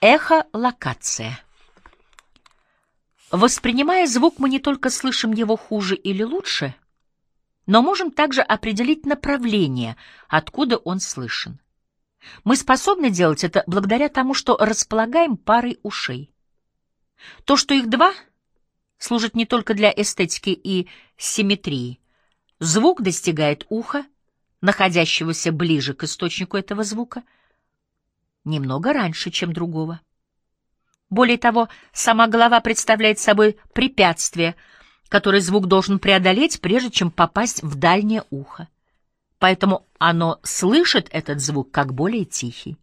Эхолокация. Воспринимая звук, мы не только слышим его хуже или лучше, но можем также определить направление, откуда он слышен. Мы способны делать это благодаря тому, что располагаем парой ушей. То, что их два, служит не только для эстетики и симметрии. Звук достигает уха, находящегося ближе к источнику этого звука, немного раньше, чем другого. Более того, сама голова представляет собой препятствие, которое звук должен преодолеть, прежде чем попасть в дальнее ухо. Поэтому оно слышит этот звук как более тихий.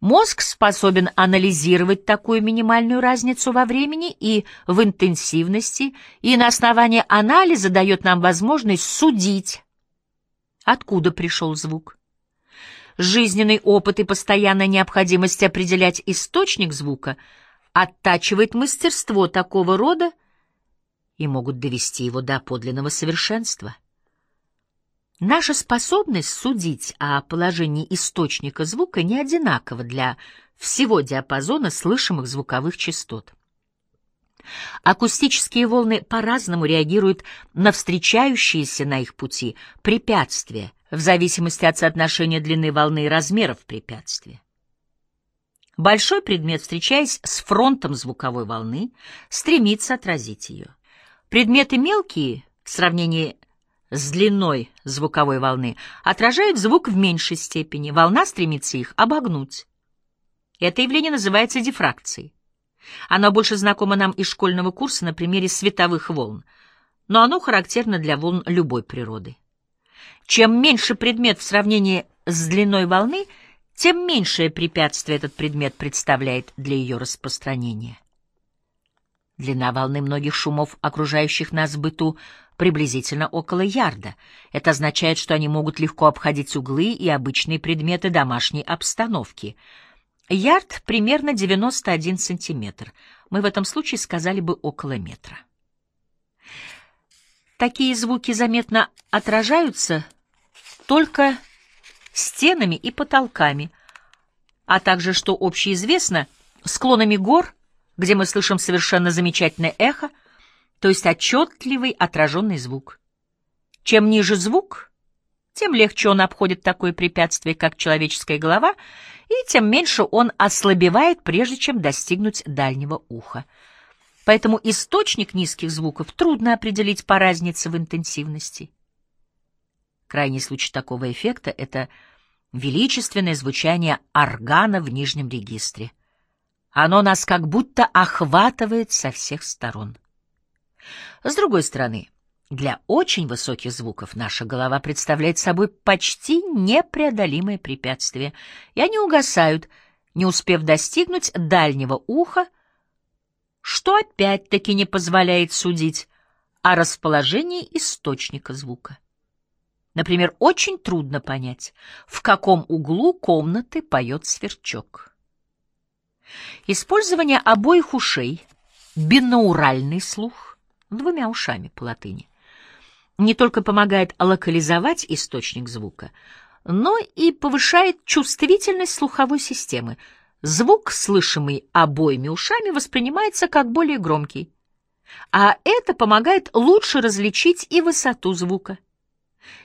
Мозг способен анализировать такую минимальную разницу во времени и в интенсивности, и на основании анализа дает нам возможность судить, откуда пришел звук. Жизненный опыт и постоянная необходимость определять источник звука оттачивает мастерство такого рода и могут довести его до подлинного совершенства. Наша способность судить о положении источника звука не одинакова для всего диапазона слышимых звуковых частот. Акустические волны по-разному реагируют на встречающиеся на их пути препятствия в зависимости от соотношения длины волны и размеров препятствия. Большой предмет, встречаясь с фронтом звуковой волны, стремится отразить ее. Предметы мелкие, в сравнении с длиной звуковой волны, отражают звук в меньшей степени, волна стремится их обогнуть. Это явление называется дифракцией. Оно больше знакомо нам из школьного курса на примере световых волн, но оно характерно для волн любой природы. Чем меньше предмет в сравнении с длиной волны, тем меньшее препятствие этот предмет представляет для ее распространения. Длина волны многих шумов, окружающих нас в быту, приблизительно около ярда. Это означает, что они могут легко обходить углы и обычные предметы домашней обстановки — Ярд примерно 91 сантиметр. Мы в этом случае сказали бы около метра. Такие звуки заметно отражаются только стенами и потолками, а также, что общеизвестно, склонами гор, где мы слышим совершенно замечательное эхо, то есть отчетливый отраженный звук. Чем ниже звук, тем легче он обходит такое препятствие, как человеческая голова, и тем меньше он ослабевает, прежде чем достигнуть дальнего уха. Поэтому источник низких звуков трудно определить по разнице в интенсивности. Крайний случай такого эффекта — это величественное звучание органа в нижнем регистре. Оно нас как будто охватывает со всех сторон. С другой стороны, для очень высоких звуков наша голова представляет собой почти непреодолимое препятствие, и они угасают, не успев достигнуть дальнего уха, что опять-таки не позволяет судить о расположении источника звука. Например, очень трудно понять, в каком углу комнаты поет сверчок. Использование обоих ушей, бинауральный слух, двумя ушами по латыни, не только помогает локализовать источник звука, но и повышает чувствительность слуховой системы. Звук, слышимый обоими ушами, воспринимается как более громкий. А это помогает лучше различить и высоту звука.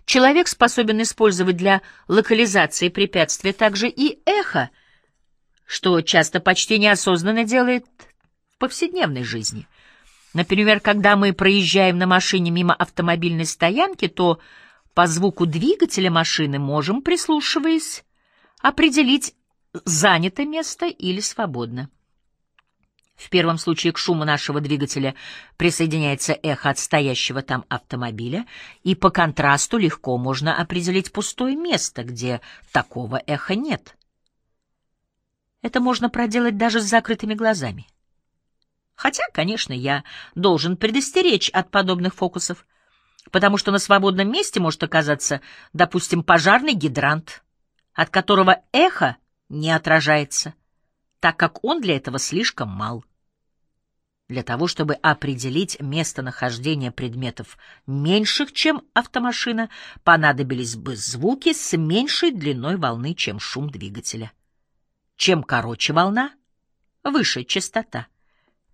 Человек способен использовать для локализации препятствия также и эхо, что часто почти неосознанно делает в повседневной жизни – Например, когда мы проезжаем на машине мимо автомобильной стоянки, то по звуку двигателя машины можем, прислушиваясь, определить, занято место или свободно. В первом случае к шуму нашего двигателя присоединяется эхо от стоящего там автомобиля, и по контрасту легко можно определить пустое место, где такого эха нет. Это можно проделать даже с закрытыми глазами. Хотя, конечно, я должен предостеречь от подобных фокусов, потому что на свободном месте может оказаться, допустим, пожарный гидрант, от которого эхо не отражается, так как он для этого слишком мал. Для того, чтобы определить местонахождение предметов меньших, чем автомашина, понадобились бы звуки с меньшей длиной волны, чем шум двигателя. Чем короче волна, выше частота,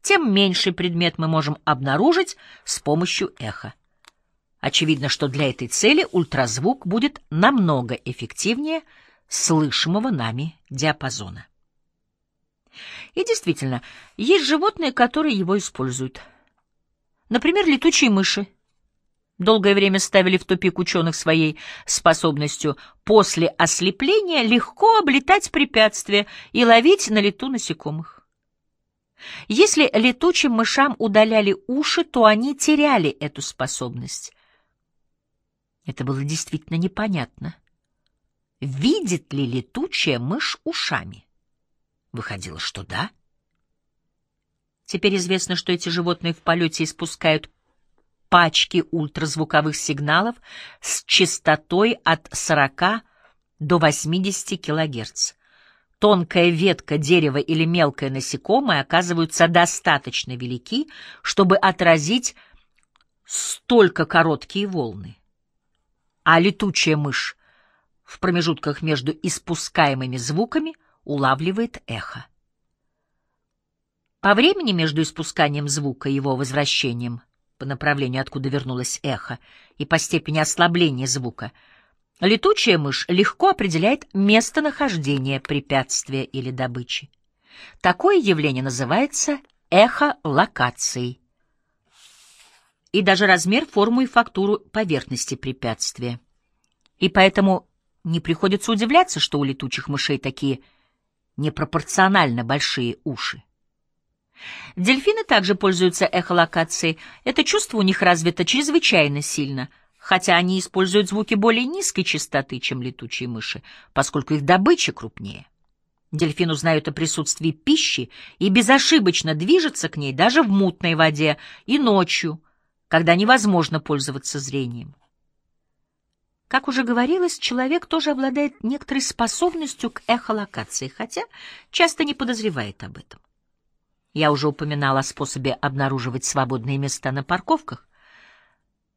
тем меньший предмет мы можем обнаружить с помощью эха. Очевидно, что для этой цели ультразвук будет намного эффективнее слышимого нами диапазона. И действительно, есть животные, которые его используют. Например, летучие мыши. Долгое время ставили в тупик ученых своей способностью после ослепления легко облетать препятствия и ловить на лету насекомых. Если летучим мышам удаляли уши, то они теряли эту способность. Это было действительно непонятно. Видит ли летучая мышь ушами? Выходило, что да. Теперь известно, что эти животные в полете испускают пачки ультразвуковых сигналов с частотой от 40 до 80 кГц. Тонкая ветка дерева или мелкое насекомое оказываются достаточно велики, чтобы отразить столько короткие волны а летучая мышь в промежутках между испускаемыми звуками улавливает эхо. По времени между испусканием звука и его возвращением по направлению, откуда вернулось эхо, и по степени ослабления звука, летучая мышь легко определяет местонахождение препятствия или добычи. Такое явление называется эхолокацией и даже размер, форму и фактуру поверхности препятствия. И поэтому не приходится удивляться, что у летучих мышей такие непропорционально большие уши. Дельфины также пользуются эхолокацией. Это чувство у них развито чрезвычайно сильно, хотя они используют звуки более низкой частоты, чем летучие мыши, поскольку их добыча крупнее. Дельфин узнает о присутствии пищи и безошибочно движется к ней даже в мутной воде и ночью, когда невозможно пользоваться зрением. Как уже говорилось, человек тоже обладает некоторой способностью к эхолокации, хотя часто не подозревает об этом. Я уже упоминал о способе обнаруживать свободные места на парковках.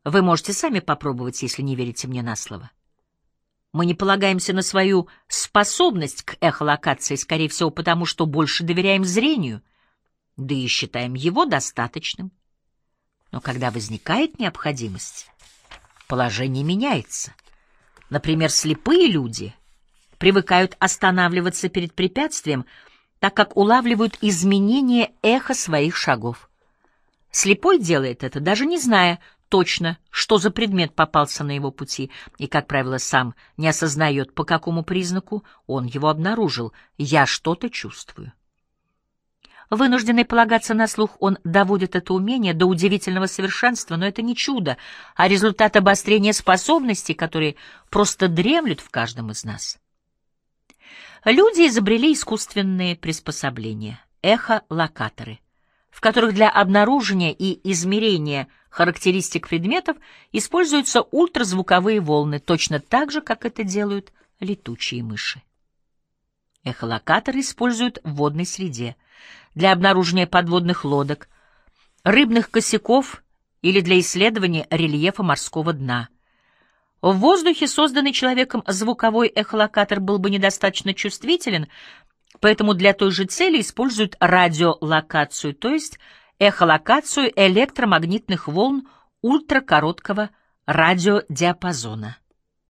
Вы можете сами попробовать, если не верите мне на слово. Мы не полагаемся на свою способность к эхолокации, скорее всего, потому что больше доверяем зрению, да и считаем его достаточным. Но когда возникает необходимость, положение меняется. Например, слепые люди привыкают останавливаться перед препятствием, так как улавливают изменение эха своих шагов. Слепой делает это, даже не зная точно, что за предмет попался на его пути, и, как правило, сам не осознает, по какому признаку он его обнаружил. «Я что-то чувствую». Вынужденный полагаться на слух, он доводит это умение до удивительного совершенства, но это не чудо, а результат обострения способностей, которые просто дремлют в каждом из нас. Люди изобрели искусственные приспособления — эхолокаторы, в которых для обнаружения и измерения характеристик предметов используются ультразвуковые волны, точно так же, как это делают летучие мыши. Эхолокаторы используют в водной среде — для обнаружения подводных лодок, рыбных косяков или для исследования рельефа морского дна. В воздухе созданный человеком звуковой эхолокатор был бы недостаточно чувствителен, поэтому для той же цели используют радиолокацию, то есть эхолокацию электромагнитных волн ультракороткого радиодиапазона.